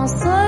pensant